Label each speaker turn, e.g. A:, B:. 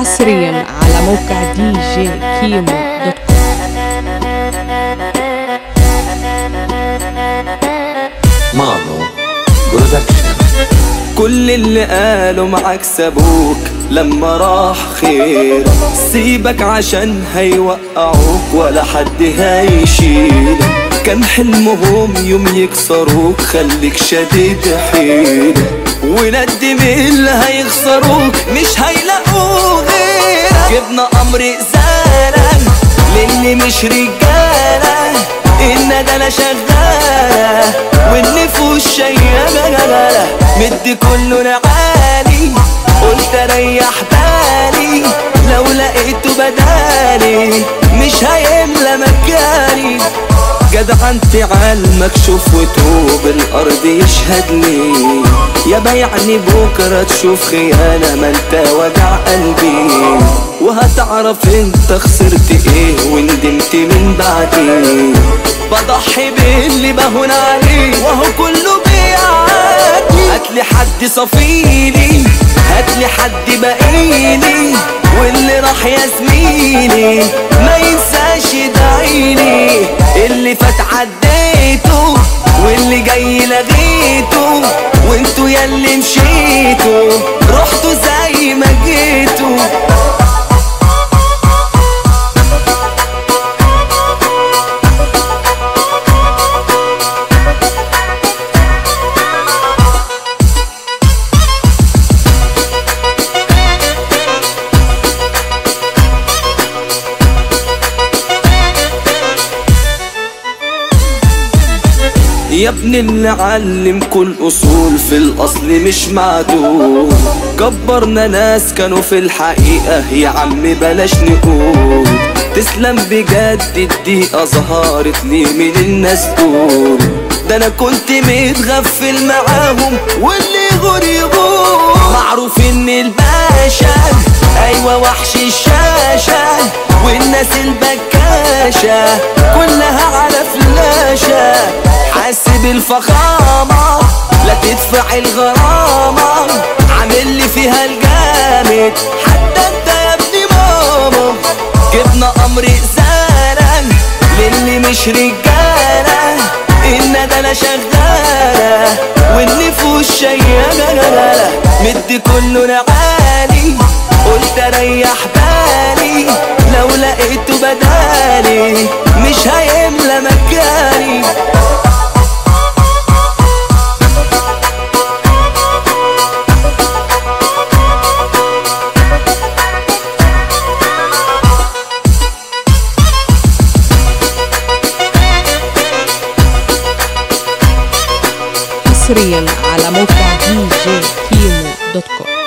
A: حصريا على موقع دي جي كيمو dot
B: com production
C: كل اللي قالوا معاك سابوك لما راح خير. سيبك عشان هيوقعوك ولا حد هيشيلك كان حلمهم يوم يكسروك خليك شديد حيلك وندم اللي هيخسروك مش هيلاقوا غيرك. جبنا أمر زارك للي مش رجالة. الندلة شغالة. والنفوس شيالة مدي كله نعالي قلت اريح بالي. لو لقيته بدالي. جدع أنت عالمك شوف وتوب الأرض يشهد لي يا بيعني بكرة تشوف خيانة ما أنت وجع قلبي. وهتعرف أنت خسرت إيه وندمت من بعدين بضحي باللي بهون عليه وهو كله بيعدي هاتلي حد صفيلي هاتلي حد بقيلي واللي راح يا زميلي. ما ينساش اللي فات عديته واللي جاي لغيته وانتوا ياللي مشيتوا رحتوا زي ما جيتوا. يا ابن اللي علمكوا الاصول في الأصل مش معدول كبرنا ناس كانوا في الحقيقة يا عم بلاش نقول. تسلم بجد الدقيقة ظهرت لي من الناس دول. ده أنا كنت متغفل معاهم واللي يغور يغور معروف ان الباشا أيوه وحش الشاشة والناس البكاشة. كلها على حاسب الفخامة لا تدفع الغرامة عامل لي فيها الجامد. حتى انت يا ابني ماما جبنا أمر ازالة للي مش رجالة. الندلة شغالة والنفوس شيالة مدي كله نعالي قلت أريح بالي. لو لقيته بدالي
A: حصريا على موقع دي جي كيمو دوت كوم